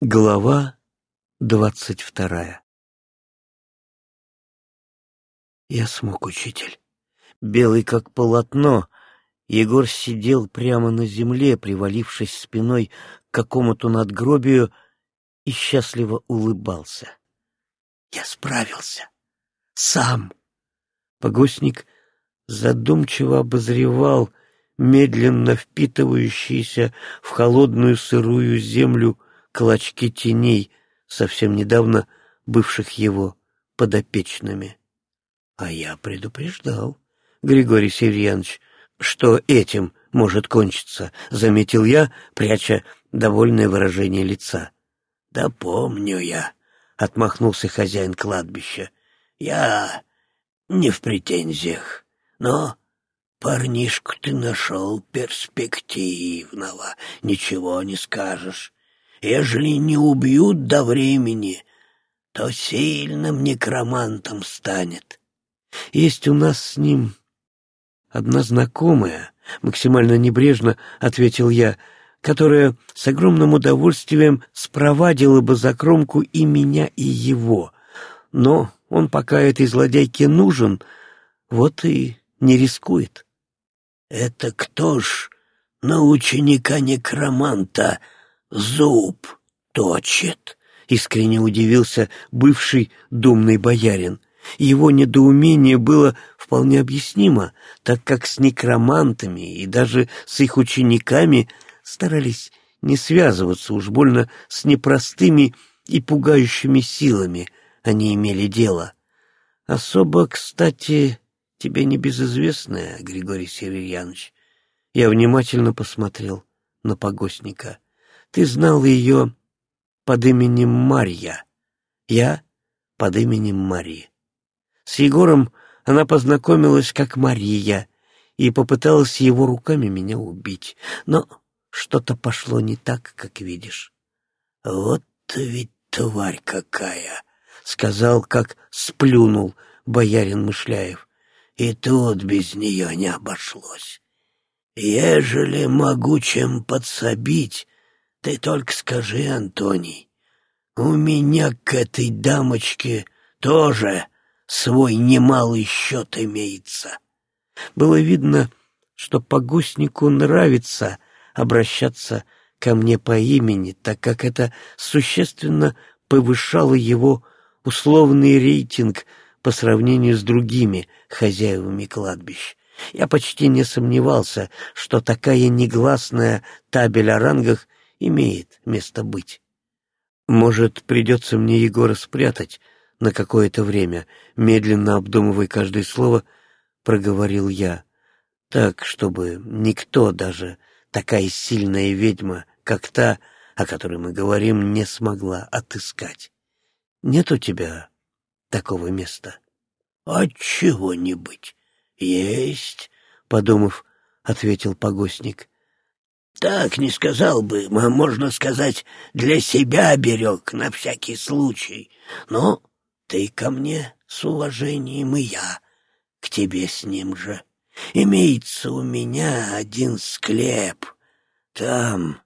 Глава двадцать вторая Я смог, учитель. Белый как полотно, Егор сидел прямо на земле, привалившись спиной к какому-то надгробию, и счастливо улыбался. Я справился. Сам. Погостник задумчиво обозревал медленно впитывающиеся в холодную сырую землю клочки теней, совсем недавно бывших его подопечными. А я предупреждал, Григорий Северьянович, что этим может кончиться, заметил я, пряча довольное выражение лица. Да помню я, отмахнулся хозяин кладбища. Я не в претензиях, но парнишку ты нашел перспективного, ничего не скажешь. Ежели не убьют до времени, то сильным некромантом станет. Есть у нас с ним одна знакомая, максимально небрежно ответил я, которая с огромным удовольствием спровадила бы за кромку и меня, и его. Но он пока этой злодейке нужен, вот и не рискует. — Это кто ж на ученика некроманта зуб точит, искренне удивился бывший думный боярин. Его недоумение было вполне объяснимо, так как с некромантами и даже с их учениками старались не связываться уж больно с непростыми и пугающими силами они имели дело. Особо, кстати, тебе небезызвестная, Григорий Северьянович. Я внимательно посмотрел на погостника. Ты знал ее под именем Марья, я под именем Мари. С Егором она познакомилась как Мария и попыталась его руками меня убить, но что-то пошло не так, как видишь. Вот ведь тварь какая, сказал, как сплюнул боярин Мышляев. И тут без нее не обошлось. Ежели могу чем подсобить, ты только скажи, Антоний, у меня к этой дамочке тоже свой немалый счет имеется. Было видно, что погостнику нравится обращаться ко мне по имени, так как это существенно повышало его условный рейтинг по сравнению с другими хозяевами кладбищ. Я почти не сомневался, что такая негласная табель о рангах имеет место быть. Может, придется мне Егора спрятать на какое-то время, медленно обдумывая каждое слово, проговорил я, так, чтобы никто, даже такая сильная ведьма, как та, о которой мы говорим, не смогла отыскать. Нет у тебя такого места? — Отчего не быть? Есть, — подумав, ответил погостник. Так не сказал бы, можно сказать, для себя берег на всякий случай. Но ты ко мне с уважением, и я к тебе с ним же. Имеется у меня один склеп. Там,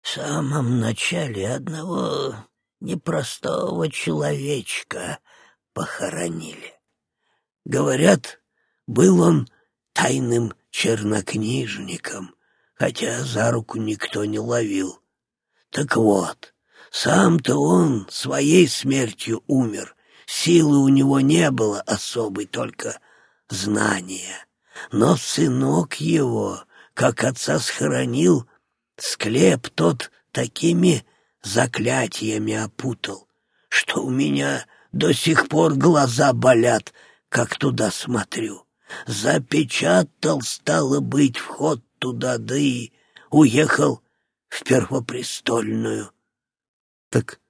в самом начале, одного непростого человечка похоронили. Говорят, был он тайным чернокнижником — хотя за руку никто не ловил. Так вот, сам-то он своей смертью умер, силы у него не было особой, только знания. Но сынок его, как отца схоронил, склеп тот такими заклятиями опутал, что у меня до сих пор глаза болят, как туда смотрю. Запечатал, стало быть, вход туда, да и уехал в Первопрестольную. — Так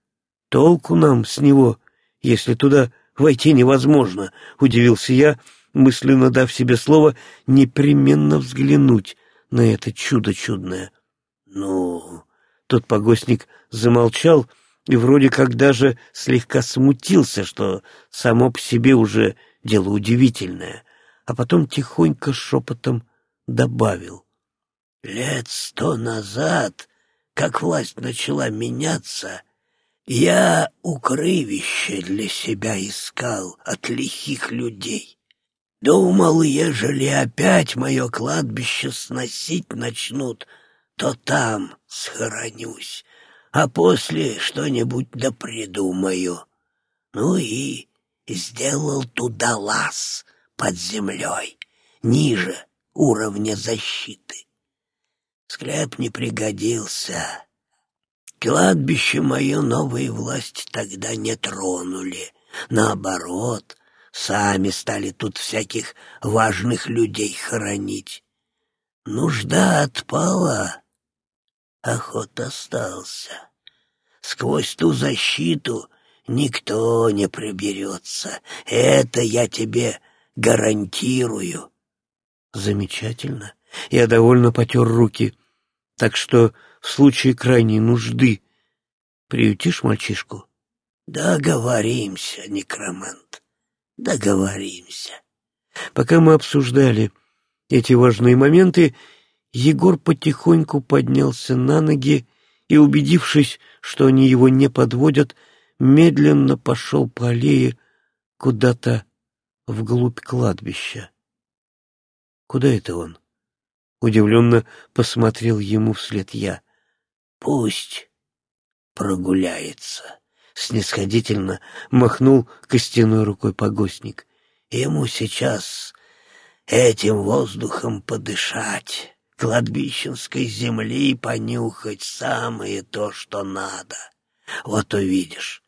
толку нам с него, если туда войти невозможно, — удивился я, мысленно дав себе слово непременно взглянуть на это чудо чудное. — Ну, тот погостник замолчал и вроде как даже слегка смутился, что само по себе уже дело удивительное, а потом тихонько шепотом добавил — Лет сто назад, как власть начала меняться, Я укрывище для себя искал от лихих людей. Думал, ежели опять мое кладбище сносить начнут, то там схоронюсь, а после что-нибудь да придумаю. Ну и сделал туда лаз под землей, ниже уровня защиты. Склеп не пригодился. Кладбище мое новые власти тогда не тронули. Наоборот, сами стали тут всяких важных людей хоронить. Нужда отпала, охот остался. Сквозь ту защиту никто не приберется. Это я тебе гарантирую. Замечательно. Я довольно потер руки. Так что в случае крайней нужды приютишь мальчишку? Договоримся, некромант, договоримся. Пока мы обсуждали эти важные моменты, Егор потихоньку поднялся на ноги и, убедившись, что они его не подводят, медленно пошел по аллее куда-то вглубь кладбища. Куда это он? Удивленно посмотрел ему вслед я. Пусть прогуляется. Снисходительно махнул костяной рукой погостник. Ему сейчас этим воздухом подышать, кладбищенской земли понюхать самое то, что надо. Вот увидишь,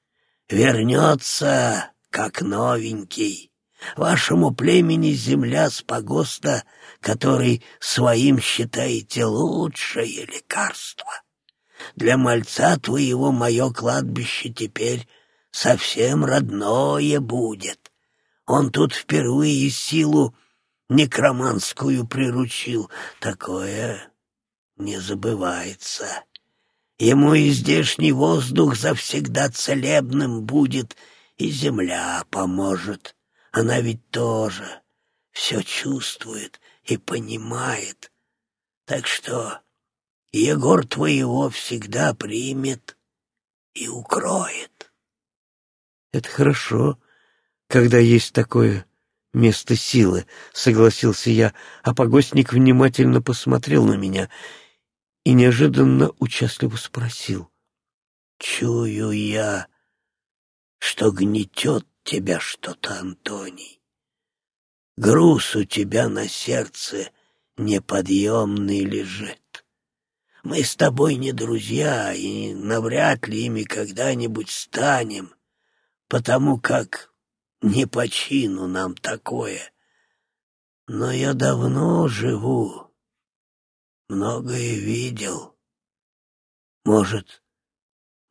вернется, как новенький. Вашему племени земля с погоста, который своим считаете лучшее лекарство. Для мальца твоего мое кладбище теперь совсем родное будет. Он тут впервые силу некроманскую приручил. Такое не забывается. Ему и здешний воздух завсегда целебным будет, и земля поможет. Она ведь тоже все чувствует и понимает. Так что Егор твоего всегда примет и укроет. Это хорошо, когда есть такое место силы, согласился я, а погостник внимательно посмотрел на меня и неожиданно участливо спросил. Чую я, что гнетет тебя что-то, Антоний. Груз у тебя на сердце неподъемный лежит. Мы с тобой не друзья и навряд ли ими когда-нибудь станем, потому как не по чину нам такое. Но я давно живу, многое видел. Может,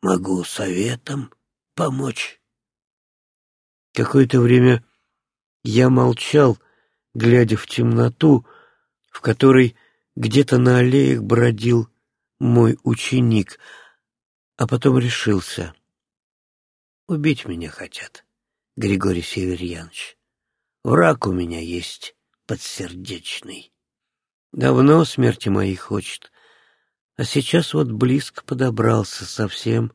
могу советом помочь? Какое-то время я молчал, глядя в темноту, в которой где-то на аллеях бродил мой ученик, а потом решился. Убить меня хотят, Григорий Северьянович. Враг у меня есть подсердечный. Давно смерти моей хочет, а сейчас вот близко подобрался совсем,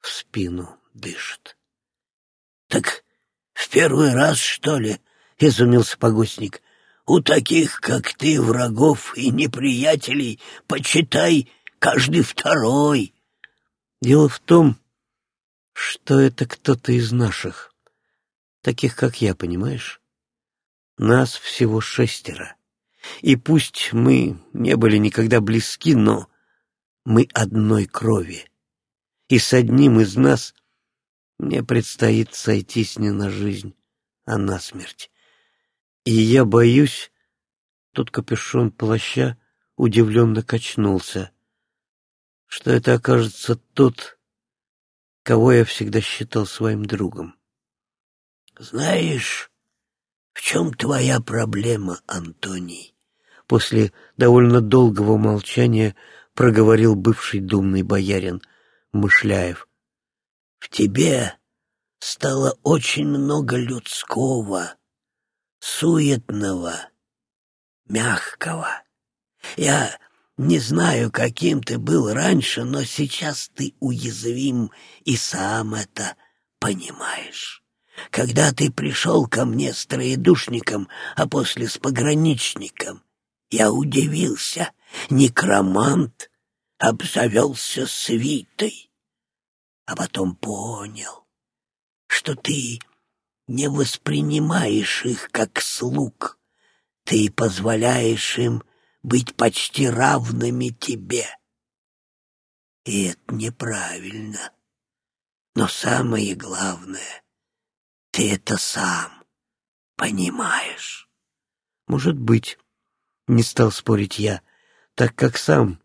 в спину дышит. — Так в первый раз, что ли? — изумился погостник. — У таких, как ты, врагов и неприятелей, почитай, каждый второй. Дело в том, что это кто-то из наших, таких, как я, понимаешь? Нас всего шестеро. И пусть мы не были никогда близки, но мы одной крови. И с одним из нас мне предстоит сойтись не на жизнь, а на смерть. И я боюсь... Тут капюшон плаща удивленно качнулся что это окажется тот, кого я всегда считал своим другом. «Знаешь, в чем твоя проблема, Антоний?» После довольно долгого молчания проговорил бывший думный боярин Мышляев. «В тебе стало очень много людского, суетного, мягкого. Я Не знаю, каким ты был раньше, но сейчас ты уязвим и сам это понимаешь. Когда ты пришел ко мне с троедушником, а после с пограничником, я удивился. Некромант обзавелся свитой, а потом понял, что ты не воспринимаешь их как слуг, ты позволяешь им быть почти равными тебе. И это неправильно. Но самое главное, ты это сам понимаешь. Может быть, не стал спорить я, так как сам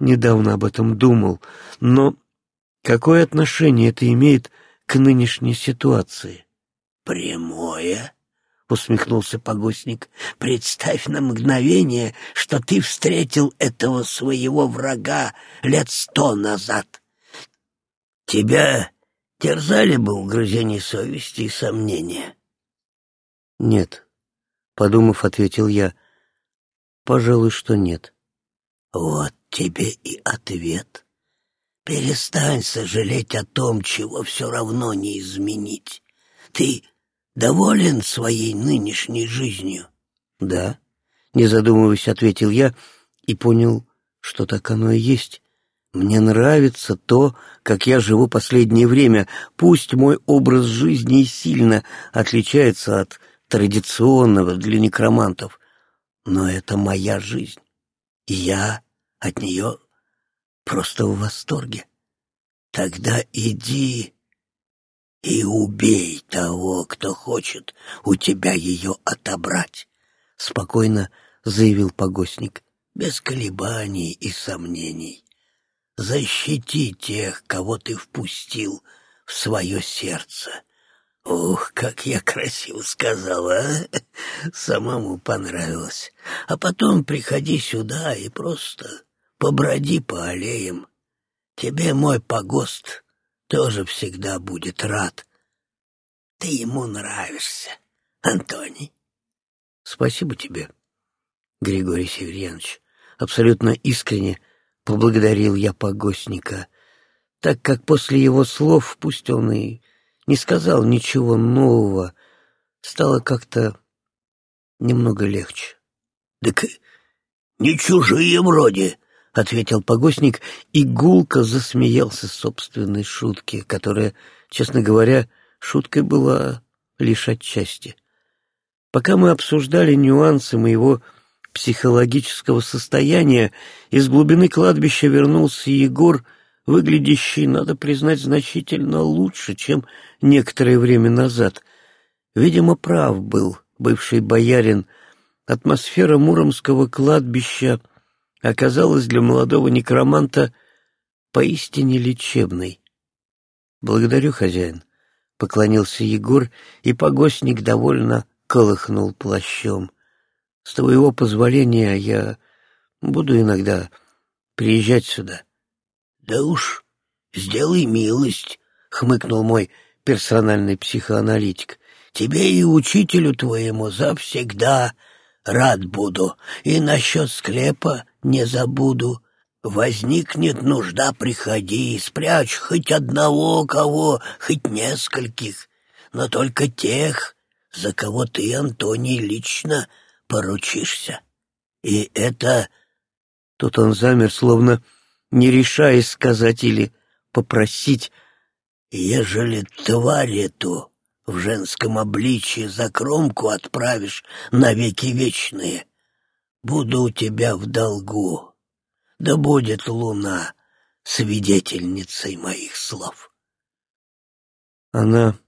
недавно об этом думал, но какое отношение это имеет к нынешней ситуации? Прямое, — усмехнулся погостник. — Представь на мгновение, что ты встретил этого своего врага лет сто назад. Тебя терзали бы угрызения совести и сомнения? — Нет, — подумав, ответил я. — Пожалуй, что нет. — Вот тебе и ответ. Перестань сожалеть о том, чего все равно не изменить. Ты доволен своей нынешней жизнью? — Да, — не задумываясь, ответил я и понял, что так оно и есть. Мне нравится то, как я живу последнее время, пусть мой образ жизни сильно отличается от традиционного для некромантов, но это моя жизнь, и я от нее просто в восторге. Тогда иди и убей того, кто хочет у тебя ее отобрать, — спокойно заявил погостник, без колебаний и сомнений. Защити тех, кого ты впустил в свое сердце. Ух, как я красиво сказала, а? Самому понравилось. А потом приходи сюда и просто поброди по аллеям. Тебе мой погост тоже всегда будет рад. Ты ему нравишься, Антоний. Спасибо тебе, Григорий Северьянович. Абсолютно искренне поблагодарил я погостника, так как после его слов, пусть он и не сказал ничего нового, стало как-то немного легче. — Так не чужие вроде, — ответил погостник, и гулко засмеялся собственной шутке, которая, честно говоря, шуткой была лишь отчасти. Пока мы обсуждали нюансы моего психологического состояния, из глубины кладбища вернулся Егор, выглядящий, надо признать, значительно лучше, чем некоторое время назад. Видимо, прав был бывший боярин. Атмосфера муромского кладбища — оказалась для молодого некроманта поистине лечебной. «Благодарю, хозяин», — поклонился Егор, и погостник довольно колыхнул плащом. «С твоего позволения я буду иногда приезжать сюда». «Да уж, сделай милость», — хмыкнул мой персональный психоаналитик. «Тебе и учителю твоему завсегда рад буду, и насчет склепа не забуду. Возникнет нужда, приходи, спрячь хоть одного кого, хоть нескольких, но только тех, за кого ты, Антоний, лично поручишься. И это...» Тут он замер, словно не решаясь сказать или попросить. «Ежели тварь эту в женском обличье за кромку отправишь навеки вечные, буду у тебя в долгу. Да будет луна свидетельницей моих слов. Она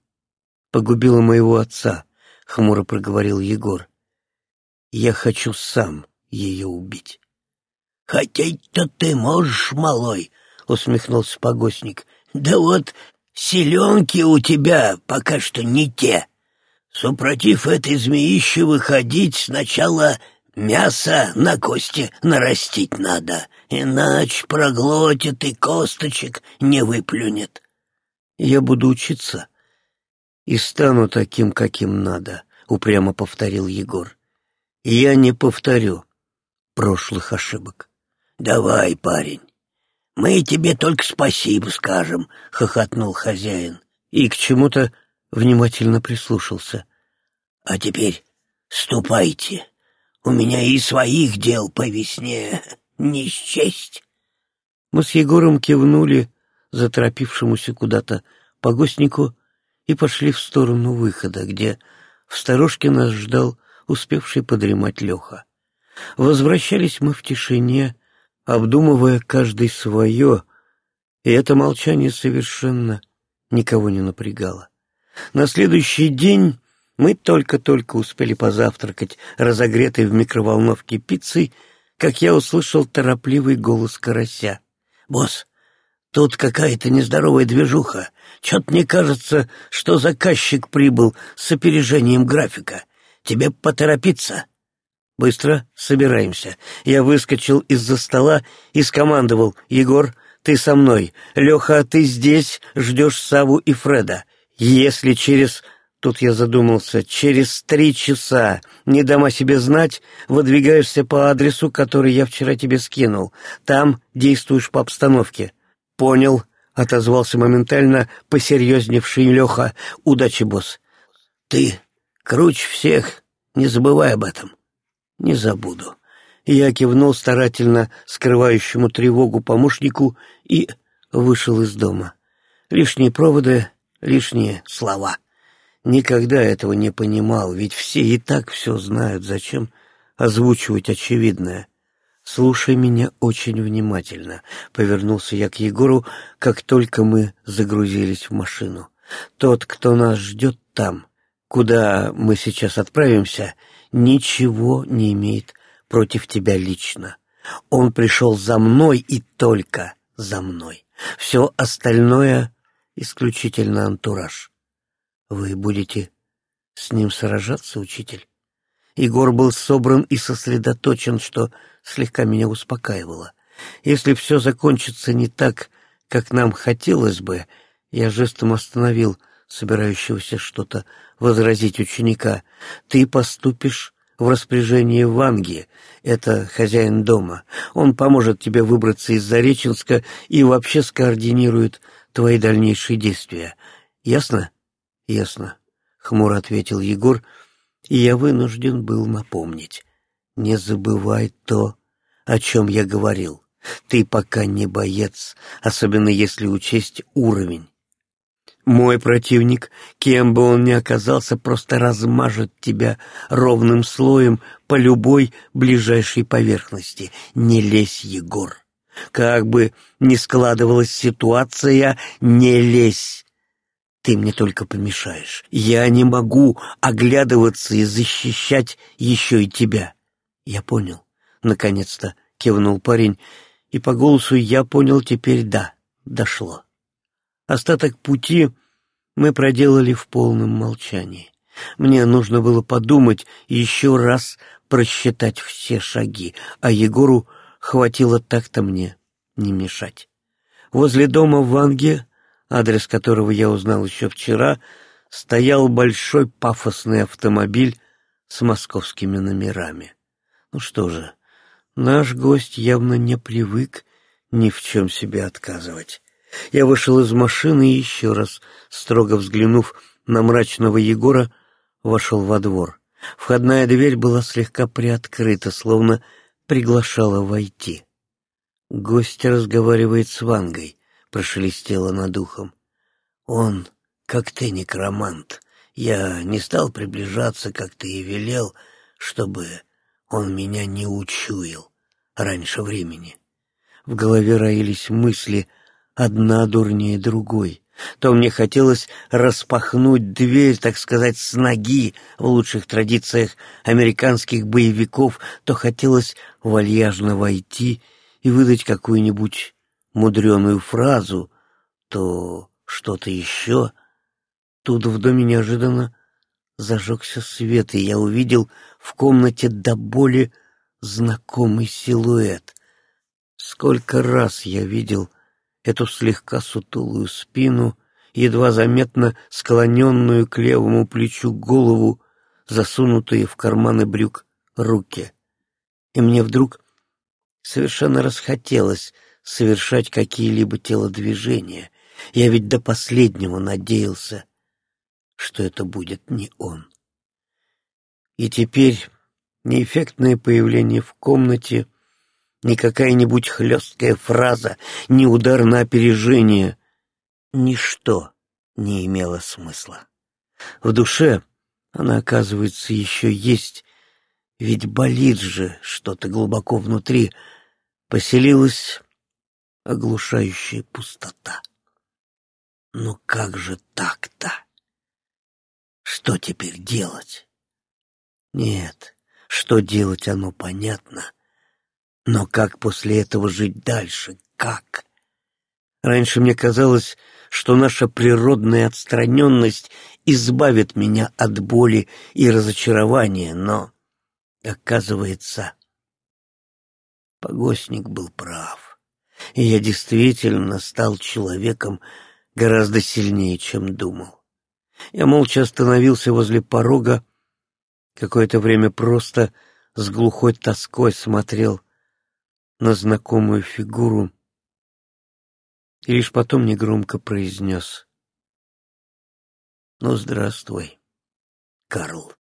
погубила моего отца, — хмуро проговорил Егор. Я хочу сам ее убить. — Хотеть-то ты можешь, малой, — усмехнулся погостник. — Да вот селенки у тебя пока что не те. Супротив этой змеищи выходить сначала Мясо на кости нарастить надо, иначе проглотит и косточек не выплюнет. Я буду учиться и стану таким, каким надо, — упрямо повторил Егор. Я не повторю прошлых ошибок. Давай, парень, мы тебе только спасибо скажем, — хохотнул хозяин. И к чему-то внимательно прислушался. А теперь ступайте, у меня и своих дел по весне не счесть. Мы с Егором кивнули заторопившемуся куда-то погостнику и пошли в сторону выхода, где в сторожке нас ждал успевший подремать Леха. Возвращались мы в тишине, обдумывая каждый свое, и это молчание совершенно никого не напрягало. На следующий день мы только-только успели позавтракать разогретой в микроволновке пиццей, как я услышал торопливый голос карася. «Босс, тут какая-то нездоровая движуха. Чё-то мне кажется, что заказчик прибыл с опережением графика. Тебе поторопиться?» «Быстро собираемся». Я выскочил из-за стола и скомандовал. «Егор, ты со мной. Леха, ты здесь, ждешь Саву и Фреда. Если через Тут я задумался. Через три часа, не дам о себе знать, выдвигаешься по адресу, который я вчера тебе скинул. Там действуешь по обстановке. Понял, — отозвался моментально посерьезневший Леха. Удачи, босс. Ты круче всех, не забывай об этом. Не забуду. Я кивнул старательно скрывающему тревогу помощнику и вышел из дома. Лишние проводы, лишние слова. Никогда этого не понимал, ведь все и так все знают, зачем озвучивать очевидное. «Слушай меня очень внимательно», — повернулся я к Егору, как только мы загрузились в машину. «Тот, кто нас ждет там, куда мы сейчас отправимся, ничего не имеет против тебя лично. Он пришел за мной и только за мной. Все остальное — исключительно антураж. Вы будете с ним сражаться, учитель? Егор был собран и сосредоточен, что слегка меня успокаивало. Если все закончится не так, как нам хотелось бы, я жестом остановил собирающегося что-то возразить ученика. Ты поступишь в распоряжение Ванги, это хозяин дома. Он поможет тебе выбраться из Зареченска и вообще скоординирует твои дальнейшие действия. Ясно? Ясно, хмуро ответил Егор, и я вынужден был напомнить. Не забывай то, о чем я говорил. Ты пока не боец, особенно если учесть уровень. Мой противник, кем бы он ни оказался, просто размажет тебя ровным слоем по любой ближайшей поверхности. Не лезь, Егор. Как бы ни складывалась ситуация, не лезь. Ты мне только помешаешь. Я не могу оглядываться и защищать еще и тебя. Я понял. Наконец-то кивнул парень, и по голосу я понял теперь да, дошло. Остаток пути мы проделали в полном молчании. Мне нужно было подумать еще раз просчитать все шаги, а Егору хватило так-то мне не мешать. Возле дома в Ванге адрес которого я узнал еще вчера, стоял большой пафосный автомобиль с московскими номерами. Ну что же, наш гость явно не привык ни в чем себе отказывать. Я вышел из машины и еще раз, строго взглянув на мрачного Егора, вошел во двор. Входная дверь была слегка приоткрыта, словно приглашала войти. Гость разговаривает с Вангой. — прошелестело над ухом. «Он, как ты, некромант. Я не стал приближаться, как ты и велел, чтобы он меня не учуял раньше времени». В голове роились мысли, одна дурнее другой. То мне хотелось распахнуть дверь, так сказать, с ноги в лучших традициях американских боевиков, то хотелось вальяжно войти и выдать какую-нибудь мудреную фразу, то что-то еще. Тут в доме неожиданно зажегся свет, и я увидел в комнате до боли знакомый силуэт. Сколько раз я видел эту слегка сутулую спину, едва заметно склоненную к левому плечу голову, засунутые в карманы брюк руки. И мне вдруг Совершенно расхотелось совершать какие-либо телодвижения. Я ведь до последнего надеялся, что это будет не он. И теперь неэффектное появление в комнате, ни какая-нибудь хлесткая фраза, ни удар на опережение, ничто не имело смысла. В душе она, оказывается, еще есть, ведь болит же что-то глубоко внутри, поселилась оглушающая пустота. Но как же так-то? Что теперь делать? Нет, что делать, оно понятно. Но как после этого жить дальше? Как? Раньше мне казалось, что наша природная отстраненность избавит меня от боли и разочарования, но, оказывается, погостник был прав, и я действительно стал человеком гораздо сильнее, чем думал. Я молча остановился возле порога, какое-то время просто с глухой тоской смотрел на знакомую фигуру и лишь потом негромко произнес «Ну, здравствуй, Карл».